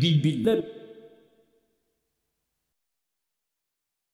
Bibi